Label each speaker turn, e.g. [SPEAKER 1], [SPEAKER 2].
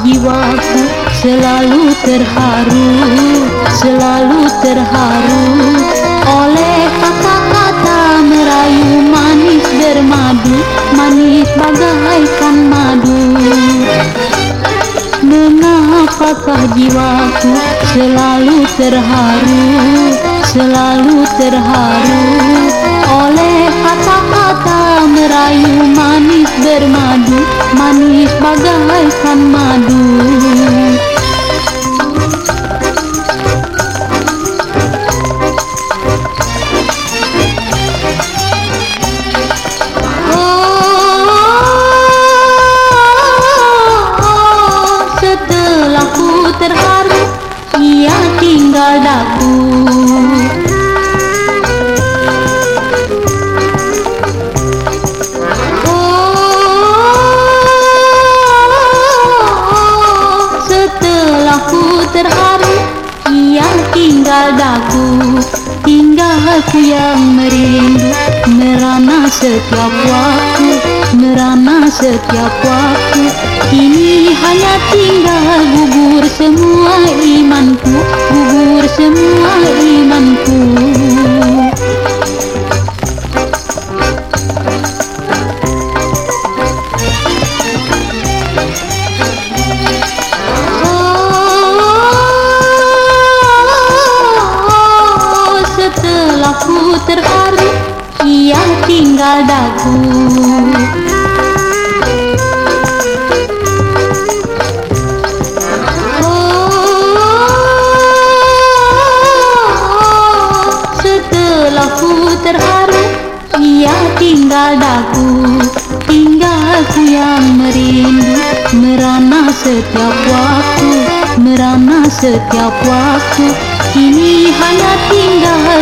[SPEAKER 1] jiwaku selalu terharu Selalu terharu. Oleh kata-kata merayu manis bermadu Manis bagaikan madu. Mengapakah jiwaku selalu terharu Selalu terharu? Oleh kata-kata merayu manis bermadu Manis bagaikan madu. Ku terharu Ia tinggal daku Setelah ku terharu Ia tinggal daku Tinggal aku yang merindu Merana setiap waktu Merana setiap waktu. Kini hanya tinggal gugur semua imanku Gugur semua ku terharu Ia tinggal ku terharu Ia tinggal daku Tinggal ku yang merindu Merana setiap waktu Merana setiap waktu. Kini hanya tinggal